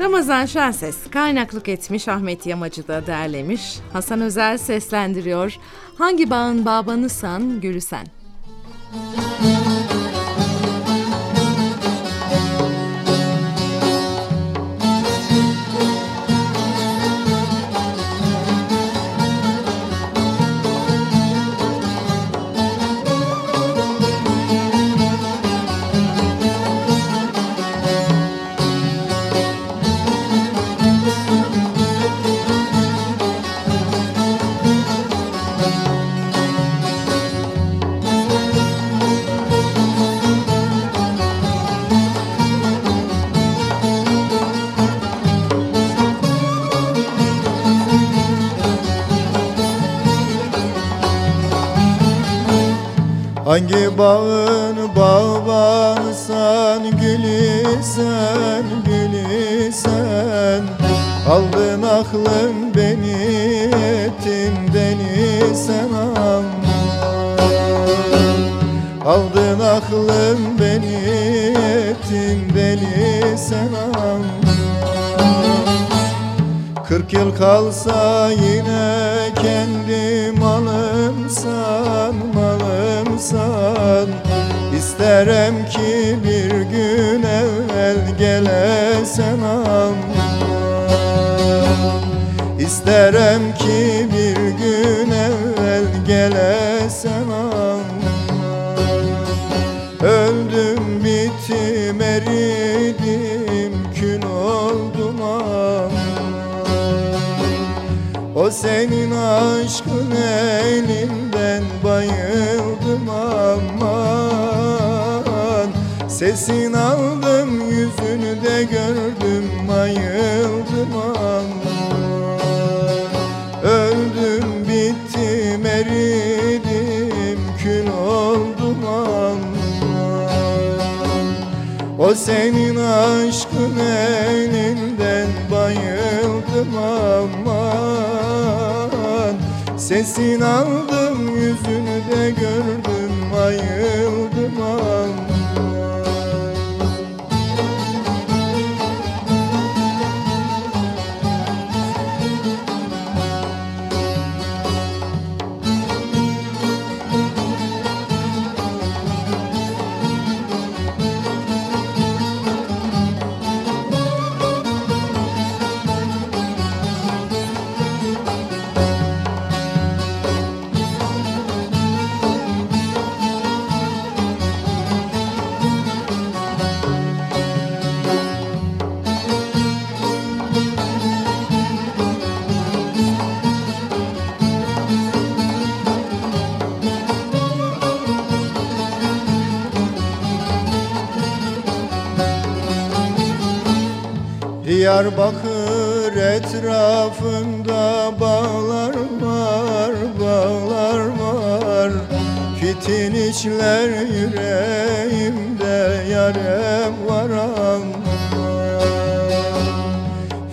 Ramazan Şenses kaynaklık etmiş Ahmet Yamacı da derlemiş. Hasan Özel seslendiriyor. Hangi bağın babanısan gülü sen. Müzik Hangi bağın gülü sen gülü sen Aldın aklım beni ettin deli sen aman Aldın aklım beni ettin deli sen aman Kırk yıl kalsa yine kendi malımsan İsterim ki bir gün evvel gelesen aman İsterim ki bir gün evvel gelesen aman Öldüm bittim eridim kül oldum aman o senin aşkın elinden bayıldım Sesin aldım yüzünü de gördüm bayıldım aman Öldüm bittim eridim kül oldum aman O senin aşkın elinden bayıldım aman. Sesin aldım yüzünü de gördüm ayıldım aman Diyarbakır etrafında bağlar var, bağlar var. Fitin içler yüreğimde yarem var.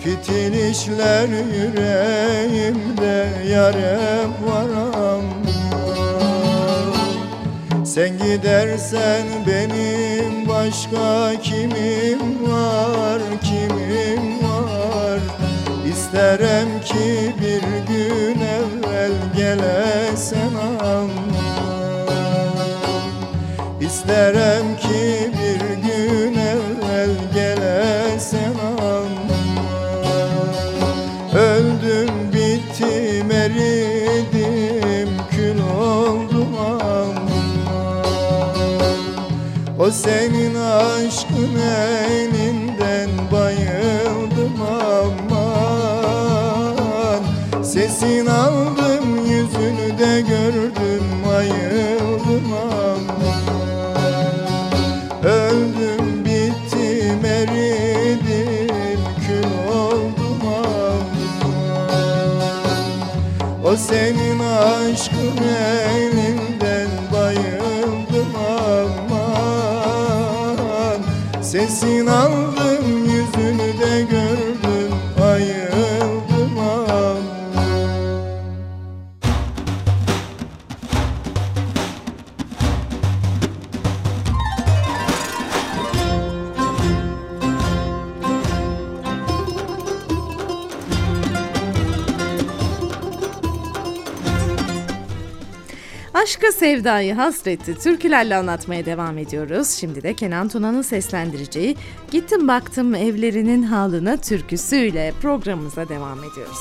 Fitin içler yüreğimde yarem var. Sen gidersen benim başka İsterim ki bir gün evvel gelesen aman İsterim ki bir gün evvel gelesen aman Öldüm bittim eridim kül oldum aman O senin aşkın Sesin aldım Aşkı, sevdayı, hasreti türkülerle anlatmaya devam ediyoruz. Şimdi de Kenan Tuna'nın seslendireceği Gittim Baktım Evlerinin Halına türküsüyle programımıza devam ediyoruz.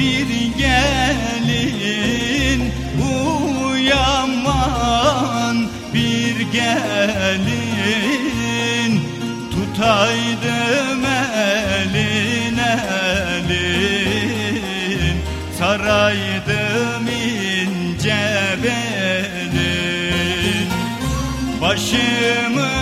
Bir gelin Uyanman bir gelin. Tutaydım elin elin Saraydım ince belin Başımı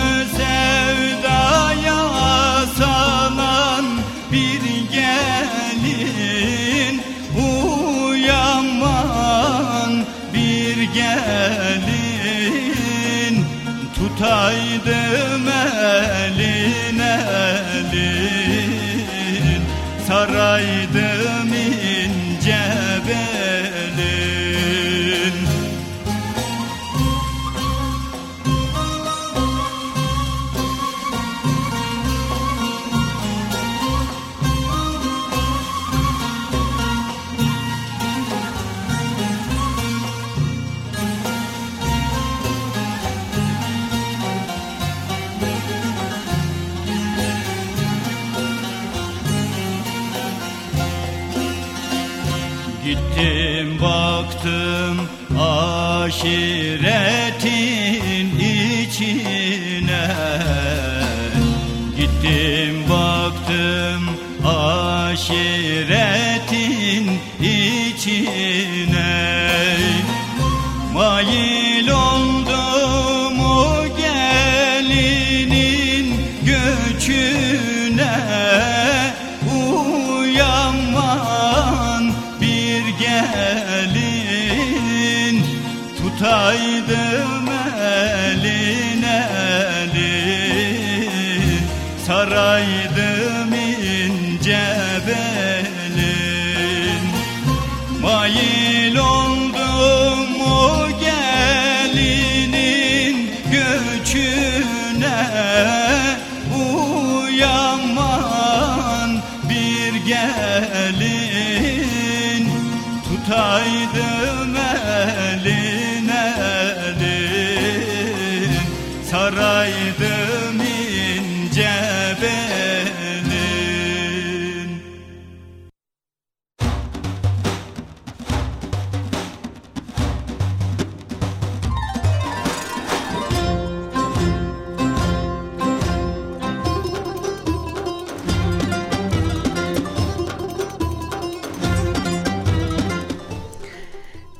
Tutaydım elin elin Saraydım aşiretin içine. Gittim baktım aşiretin içine. Mail oldum o gelinin göçüne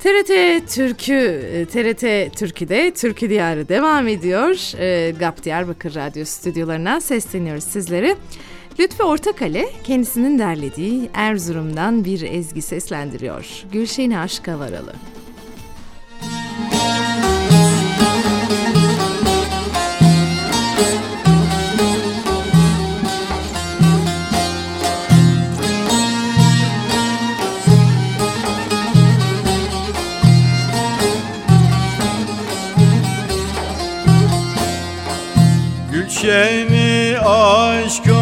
TRT Türkü, TRT Türkü'de Türkü Diyarı devam ediyor. E, GAP Diyarbakır Radyo stüdyolarından sesleniyoruz sizlere. Lütfü Ortakale kendisinin derlediği Erzurum'dan bir ezgi seslendiriyor. Gülşen Aşka Varalı. Gülşeni aşka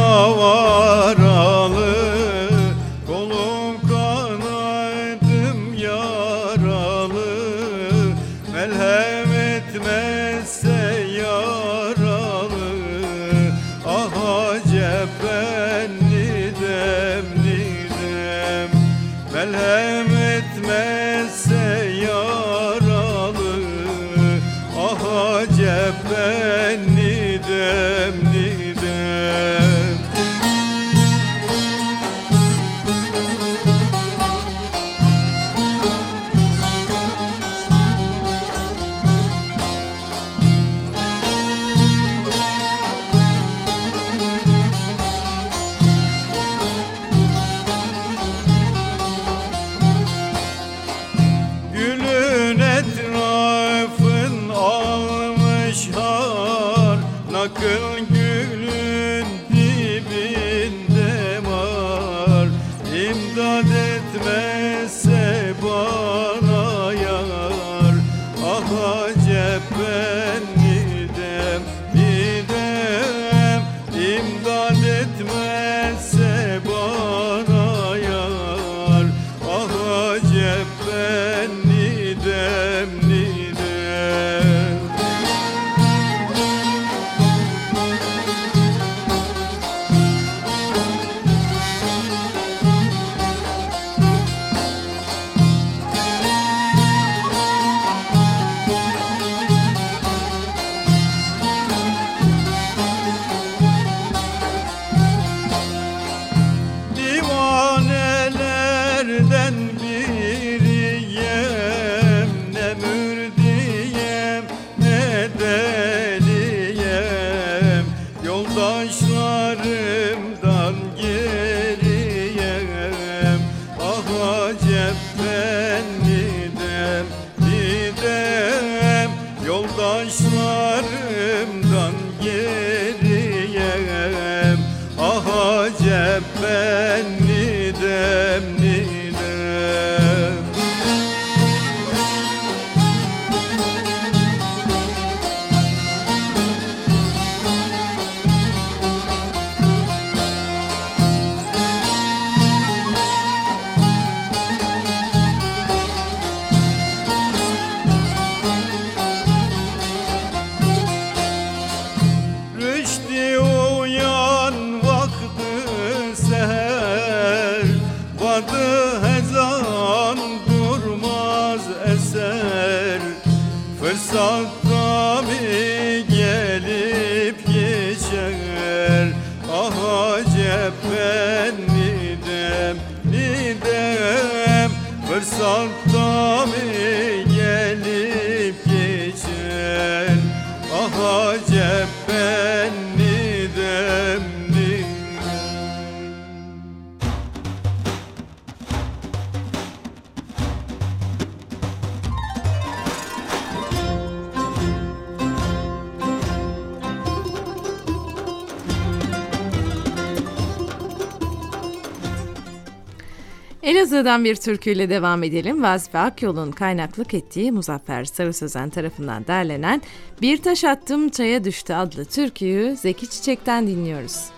Elazığ'dan bir türküyle devam edelim. Vazife Akyol'un kaynaklık ettiği Muzaffer Sarı Sözen tarafından derlenen Bir Taş Attım Çaya Düştü adlı türküyü Zeki Çiçek'ten dinliyoruz.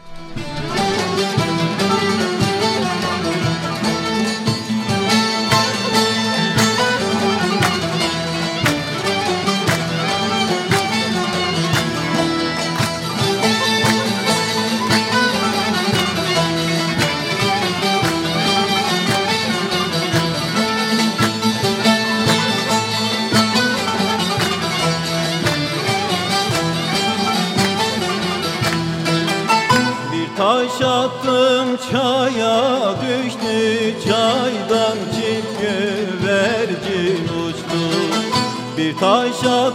taşa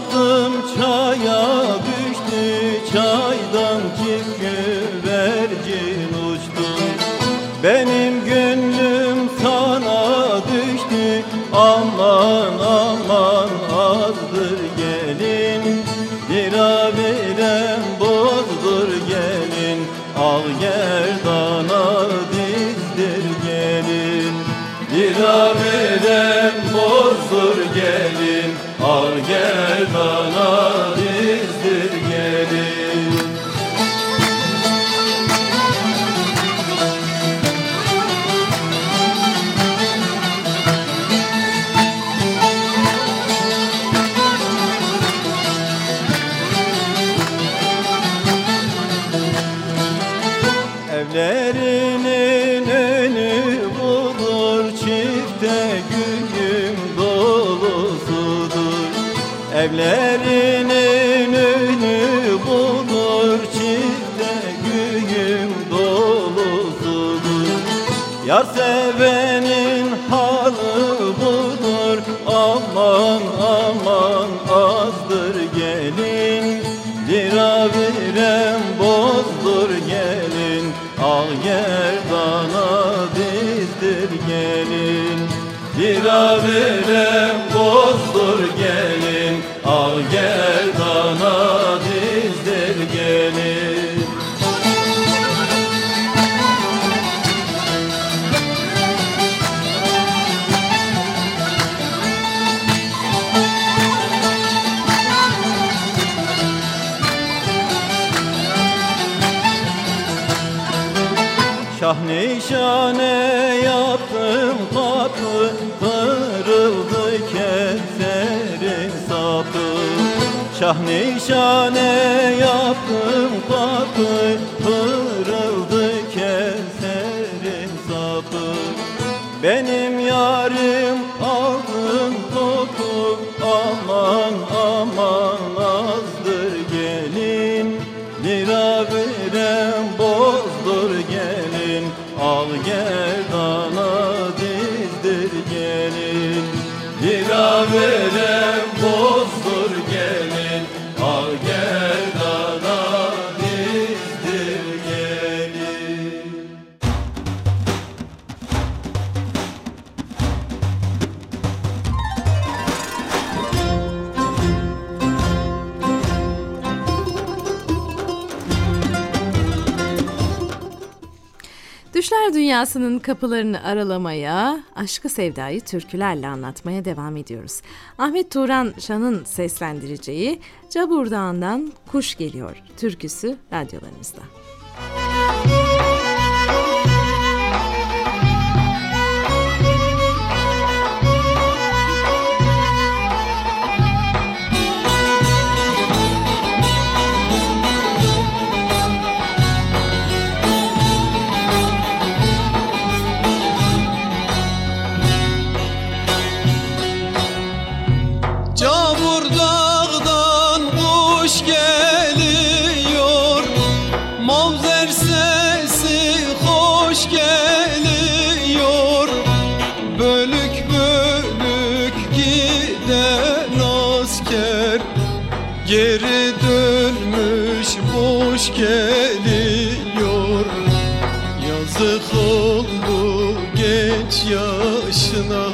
bizdir gelin. Bir abilem bozdur gelin. Al ah, gelin Şah nişane yaptım kapı dünyasının kapılarını aralamaya, aşkı sevdayı türkülerle anlatmaya devam ediyoruz. Ahmet Turan Şan'ın seslendireceği Cabur Dağı'ndan Kuş Geliyor türküsü radyolarımızda. yaşına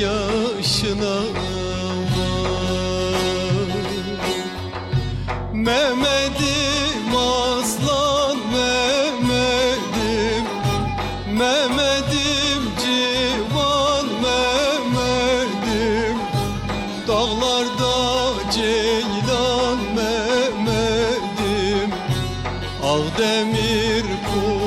yaşına Mehmet'im aslan Mehmet'im. Mehmet'im civan Mehmet'im. Dağlarda ceylan Mehmet'im. Ağdemir Polat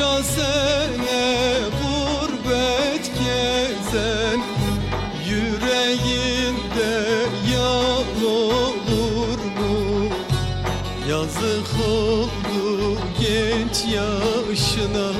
Bunca sene gurbet gezen Yüreğinde yar olur mu? Yazık oldu genç yaşına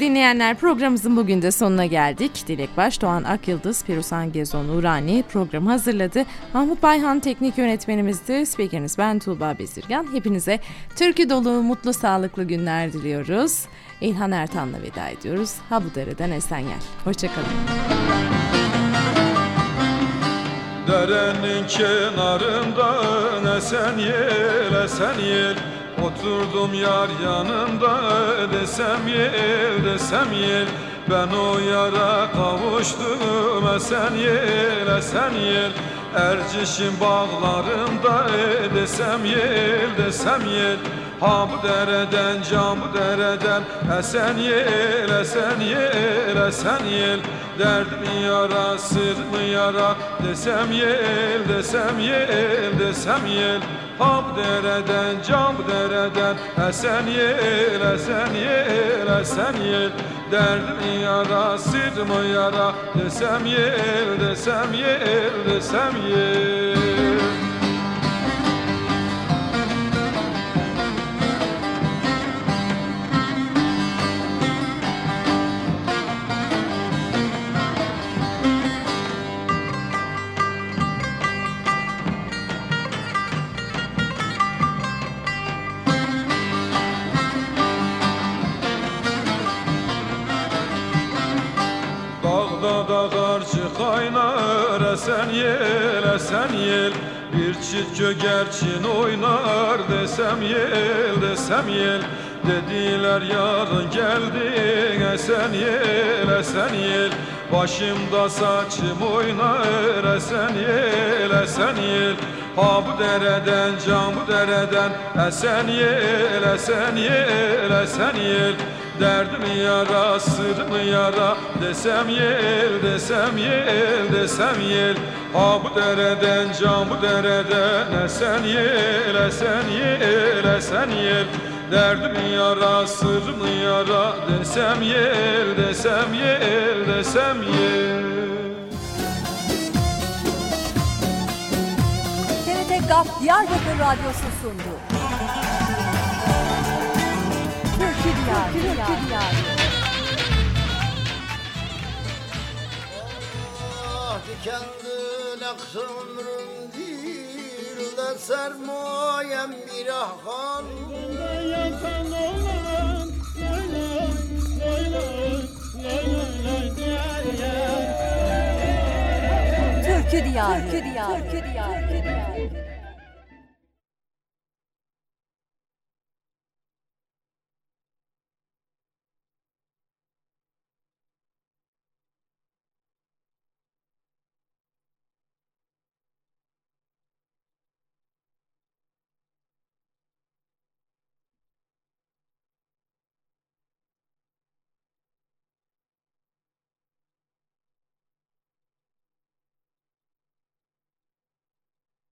Dinleyenler programımızın bugün de sonuna geldik. Dilek Baş, Doğan Akyıldız, Pirusan Gezon Urani programı hazırladı. Mahmut Bayhan teknik yönetmenimizdi. Spikeriniz ben Tuğba Bezirgan. Hepinize türkü dolu, mutlu, sağlıklı günler diliyoruz. İlhan Ertan'la veda ediyoruz. Ha bu dereden Esenyel. Hoşçakalın. Derenin kenarında esen yel esen yel Oturdum yar yanında desem yel desem yel Ben o yara kavuştum esen yel esen yel Erciş'in bağlarında desem yel desem yel Ha dereden can dereden esen yel esen yel esen yel. Derdim yara sır mı yara desem yel desem yel desem yel. Ha dereden can bu dereden esen yel esen yel esen yel. Derdim yara sır mı yara desem yel desem yel desem yel esen yel esen yel. Bir çift gögerçin oynar desem yel desem yel. Dediler yarın geldin esen yel esen yel. Başımda saçım oynar esen yel esen yel. Ha bu dereden can bu dereden. Esen yel esen yel esen yel Derdim yara sırrımı yara? Desem yel desem yel desem yel Ha bu dereden can bu dereden. Esen yel esen yel esen yel Derdim yara sırrımı yara? Desem yel desem yel desem yel TRT GAP Diyarbakır Radyosu sundu. Türkü Diyarı. Türkü Diyarı. Türkü Diyarı.